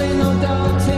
No oh.